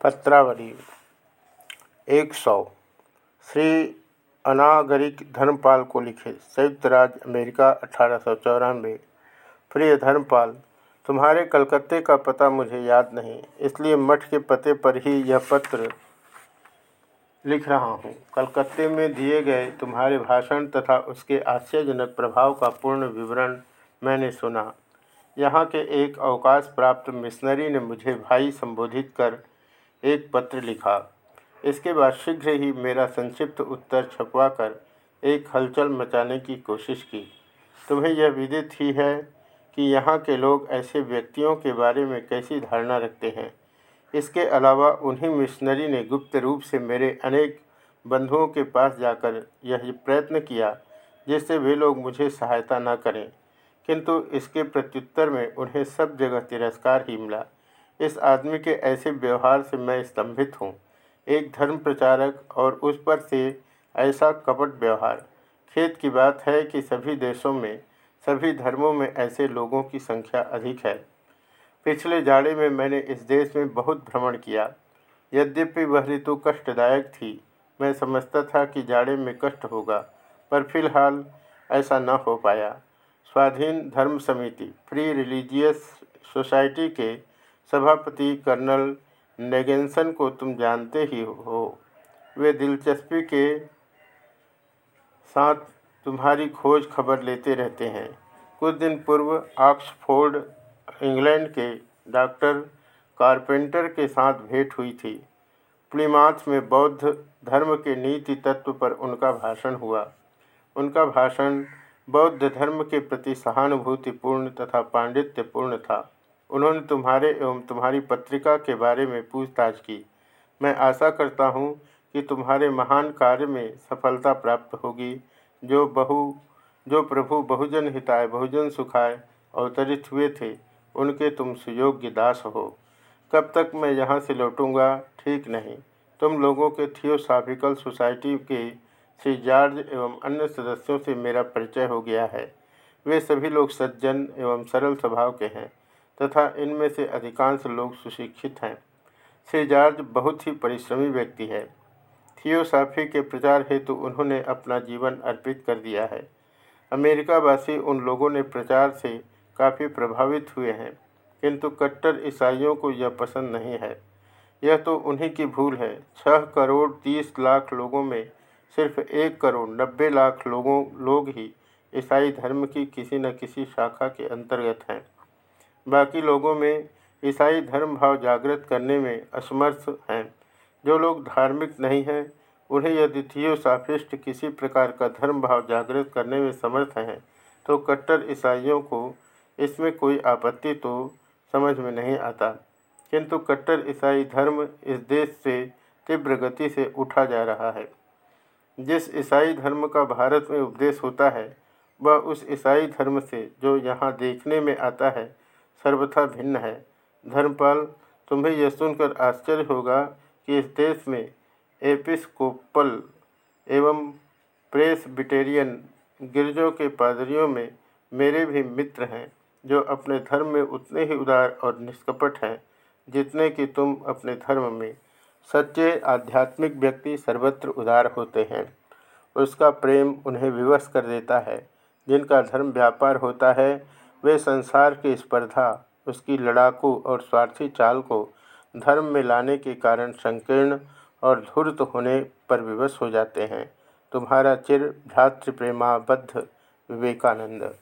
पत्रावली, एक सौ। श्री अनागरिक धर्मपाल को लिखे संयुक्त राज्य अमेरिका अठारह सौ चौरानवे। प्रिय धर्मपाल, तुम्हारे कलकत्ते का पता मुझे याद नहीं, इसलिए मठ के पते पर ही यह पत्र लिख रहा हूँ। कलकत्ते में दिए गए तुम्हारे भाषण तथा उसके आश्चर्यजनक प्रभाव का पूर्ण विवरण मैंने सुना। यहाँ के एक अवकाश प्राप्त मिशनरी ने मुझे भाई संबोधित कर एक पत्र लिखा। इसके बाद शीघ्र ही मेरा संक्षिप्त उत्तर छपवा कर एक हलचल मचाने की कोशिश की। तुम्हें यह विदित ही है कि यहाँ के लोग ऐसे व्यक्तियों के बारे में कैसी धारणा रखते हैं। इसके अलावा उन्हीं मिशनरी ने गुप्त रूप से मेरे अनेक बंधुओं के पास जाकर यह प्रयत्न किया, जिससे वे लोग मुझे सहायता न करें। किंतु इसके प्रत्युत्तर में उन्हें सब जगह तिरस्कार ही मिला। इस आदमी के ऐसे व्यवहार से मैं स्तंभित हूँ। एक धर्म प्रचारक और उस पर से ऐसा कपट व्यवहार। खेत की बात है कि सभी देशों में, सभी धर्मों में ऐसे लोगों की संख्या अधिक है। पिछले जाड़े में मैंने इस देश में बहुत भ्रमण किया। यद्यपि वह ऋतु कष्टदायक थी, मैं समझता था कि जाड़े में कष्ट होगा, पर फ़िलहाल ऐसा न हो पाया। स्वाधीन धर्म समिति, फ्री रिलीजियस सोसाइटी के सभापति कर्नल नेगेंसन को तुम जानते ही हो। वे दिलचस्पी के साथ तुम्हारी खोज खबर लेते रहते हैं। कुछ दिन पूर्व ऑक्सफोर्ड, इंग्लैंड के डॉक्टर कारपेंटर के साथ भेंट हुई थी। प्लीमाथ में बौद्ध धर्म के नीति तत्व पर उनका भाषण हुआ। उनका भाषण बौद्ध धर्म के प्रति सहानुभूतिपूर्ण तथा पांडित्यपूर्ण था। उन्होंने तुम्हारे, एवं तुम्हारी पत्रिका के बारे में पूछताछ की। मैं आशा करता हूँ कि तुम्हारे महान कार्य में सफलता प्राप्त होगी, जो बहु, जो प्रभु बहुजन हिताय, बहुजन सुखाय अवतरित हुए थे, उनके तुम सुयोग्य दास हो। कब तक मैं यहाँ से लौटूँगा, ठीक नहीं। तुम लोगों के थियोसाफिकल सोसाइटी के श्री जॉर्ज एवं अन्य सदस्यों से मेरा परिचय हो गया है। वे सभी लोग सज्जन एवं सरल स्वभाव के हैं। तथा इनमें से अधिकांश लोग सुशिक्षित हैं। श्री जॉर्ज बहुत ही परिश्रमी व्यक्ति है। थियोसाफी के प्रचार हेतु उन्होंने अपना जीवन अर्पित कर दिया है। अमेरिकावासी उन लोगों ने प्रचार से काफ़ी प्रभावित हुए हैं, किंतु कट्टर ईसाइयों को यह पसंद नहीं है। यह तो उन्हीं की भूल है। छः करोड़ तीस लाख लोगों में सिर्फ़ एक करोड़ नब्बे लाख लोगों, लोग ही ईसाई धर्म की किसी न किसी शाखा के अंतर्गत हैं। बाकी लोगों में ईसाई धर्म भाव जागृत करने में असमर्थ हैं। जो लोग धार्मिक नहीं हैं, उन्हें यदि थियोसाफिस्ट किसी प्रकार का धर्म भाव जागृत करने में समर्थ हैं तो कट्टर ईसाइयों को इसमें कोई आपत्ति तो समझ में नहीं आता। किंतु कट्टर ईसाई धर्म इस देश से तीव्र गति से उठा जा रहा है। जिस ईसाई धर्म का भारत में उपदेश होता है, वह उस ईसाई धर्म से जो यहाँ देखने में आता है सर्वथा भिन्न है। धर्मपाल, तुम्हें यह सुनकर आश्चर्य होगा कि इस देश में एपिस्कोपल एवं प्रेसबिटेरियन गिरजों के पादरियों में मेरे भी मित्र हैं, जो अपने धर्म में उतने ही उदार और निष्कपट हैं, जितने कि तुम अपने धर्म में सच्चे आध्यात्मिक व्यक्ति सर्वत्र उदार होते हैं। उसका प्रेम उन्हें विवश कर देता है, जिनका धर्म व्यापार होता है वे संसार की स्पर्धा, उसकी लड़ाकू और स्वार्थी चाल को धर्म में लाने के कारण संकीर्ण और धूर्त होने पर विवश हो जाते हैं। तुम्हारा चिर भ्रातृप्रेमाबद्ध विवेकानंद।